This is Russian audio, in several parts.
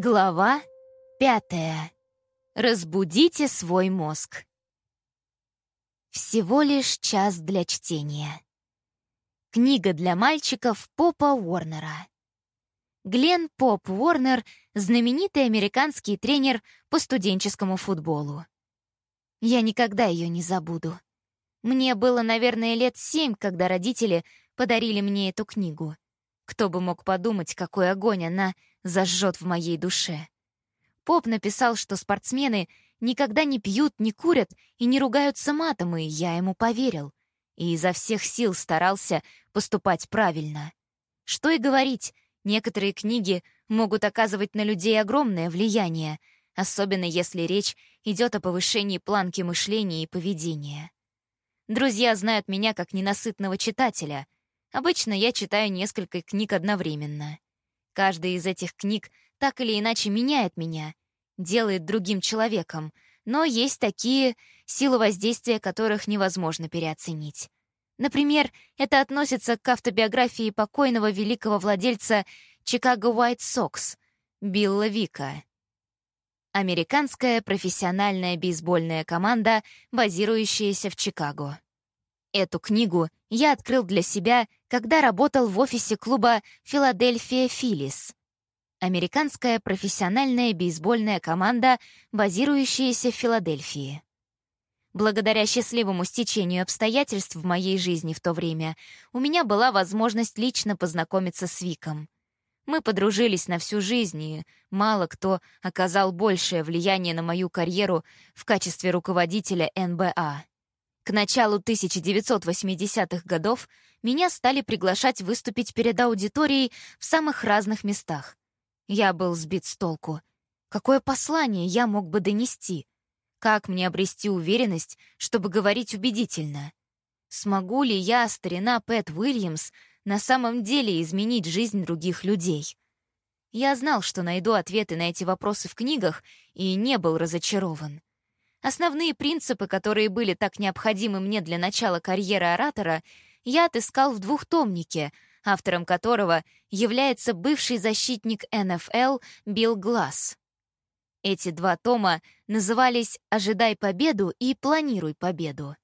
Глава пятая. Разбудите свой мозг. Всего лишь час для чтения. Книга для мальчиков Попа Уорнера. Глен Поп Уорнер — знаменитый американский тренер по студенческому футболу. Я никогда ее не забуду. Мне было, наверное, лет семь, когда родители подарили мне эту книгу. Кто бы мог подумать, какой огонь она зажжет в моей душе. Поп написал, что спортсмены никогда не пьют, не курят и не ругаются матом, и я ему поверил. И изо всех сил старался поступать правильно. Что и говорить, некоторые книги могут оказывать на людей огромное влияние, особенно если речь идет о повышении планки мышления и поведения. Друзья знают меня как ненасытного читателя. Обычно я читаю несколько книг одновременно. Каждая из этих книг так или иначе меняет меня, делает другим человеком, но есть такие, силы воздействия которых невозможно переоценить. Например, это относится к автобиографии покойного великого владельца Chicago White Sox Билла Вика. Американская профессиональная бейсбольная команда, базирующаяся в Чикаго. Эту книгу я открыл для себя, когда работал в офисе клуба «Филадельфия Филлис». Американская профессиональная бейсбольная команда, базирующаяся в Филадельфии. Благодаря счастливому стечению обстоятельств в моей жизни в то время у меня была возможность лично познакомиться с Виком. Мы подружились на всю жизнь, и мало кто оказал большее влияние на мою карьеру в качестве руководителя НБА. К началу 1980-х годов меня стали приглашать выступить перед аудиторией в самых разных местах. Я был сбит с толку. Какое послание я мог бы донести? Как мне обрести уверенность, чтобы говорить убедительно? Смогу ли я, старина Пэт Уильямс, на самом деле изменить жизнь других людей? Я знал, что найду ответы на эти вопросы в книгах, и не был разочарован. Основные принципы, которые были так необходимы мне для начала карьеры оратора, я отыскал в двухтомнике, автором которого является бывший защитник НФЛ Билл Гласс. Эти два тома назывались «Ожидай победу» и «Планируй победу».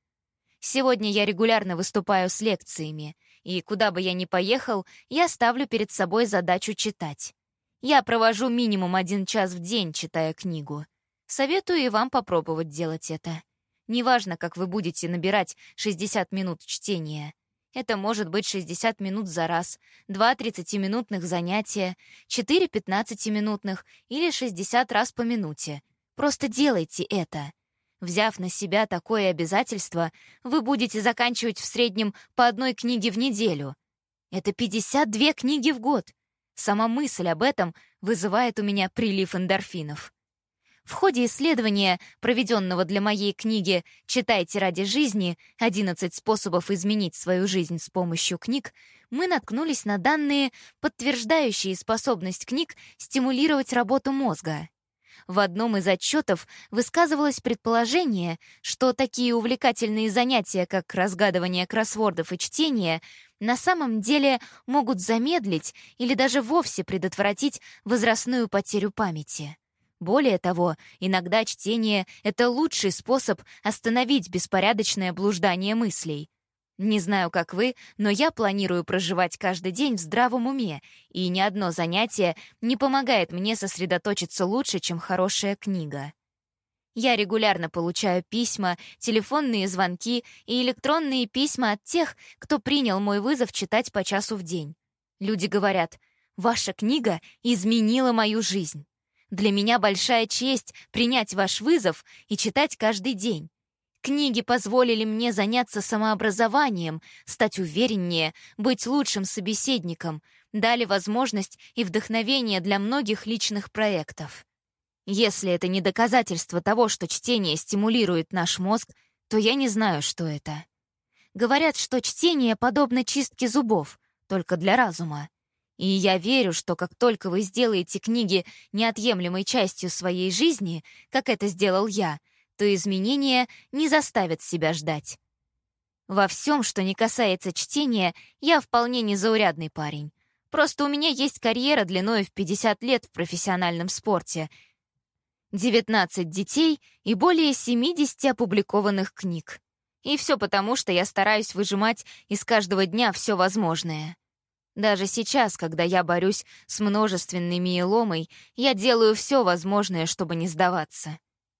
Сегодня я регулярно выступаю с лекциями, и куда бы я ни поехал, я ставлю перед собой задачу читать. Я провожу минимум один час в день, читая книгу. Советую и вам попробовать делать это. Неважно, как вы будете набирать 60 минут чтения. Это может быть 60 минут за раз, 2 30-минутных занятия, 4 15-минутных или 60 раз по минуте. Просто делайте это. Взяв на себя такое обязательство, вы будете заканчивать в среднем по одной книге в неделю. Это 52 книги в год. Сама мысль об этом вызывает у меня прилив эндорфинов. В ходе исследования, проведенного для моей книги «Читайте ради жизни. 11 способов изменить свою жизнь с помощью книг», мы наткнулись на данные, подтверждающие способность книг стимулировать работу мозга. В одном из отчетов высказывалось предположение, что такие увлекательные занятия, как разгадывание кроссвордов и чтение, на самом деле могут замедлить или даже вовсе предотвратить возрастную потерю памяти. Более того, иногда чтение — это лучший способ остановить беспорядочное блуждание мыслей. Не знаю, как вы, но я планирую проживать каждый день в здравом уме, и ни одно занятие не помогает мне сосредоточиться лучше, чем хорошая книга. Я регулярно получаю письма, телефонные звонки и электронные письма от тех, кто принял мой вызов читать по часу в день. Люди говорят, «Ваша книга изменила мою жизнь». Для меня большая честь принять ваш вызов и читать каждый день. Книги позволили мне заняться самообразованием, стать увереннее, быть лучшим собеседником, дали возможность и вдохновение для многих личных проектов. Если это не доказательство того, что чтение стимулирует наш мозг, то я не знаю, что это. Говорят, что чтение подобно чистке зубов, только для разума. И я верю, что как только вы сделаете книги неотъемлемой частью своей жизни, как это сделал я, то изменения не заставят себя ждать. Во всем, что не касается чтения, я вполне незаурядный парень. Просто у меня есть карьера длиной в 50 лет в профессиональном спорте, 19 детей и более 70 опубликованных книг. И все потому, что я стараюсь выжимать из каждого дня все возможное. Даже сейчас, когда я борюсь с множественной миеломой, я делаю все возможное, чтобы не сдаваться.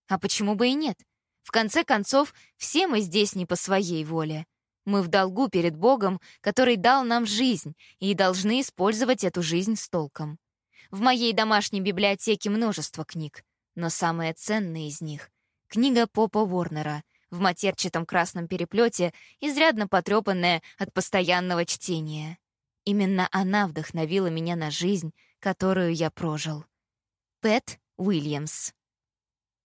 А почему бы и нет? В конце концов, все мы здесь не по своей воле. Мы в долгу перед Богом, который дал нам жизнь, и должны использовать эту жизнь с толком. В моей домашней библиотеке множество книг, но самая ценная из них — книга Попа Уорнера в матерчатом красном переплете, изрядно потрепанная от постоянного чтения. Именно она вдохновила меня на жизнь, которую я прожил. Пэт Уильямс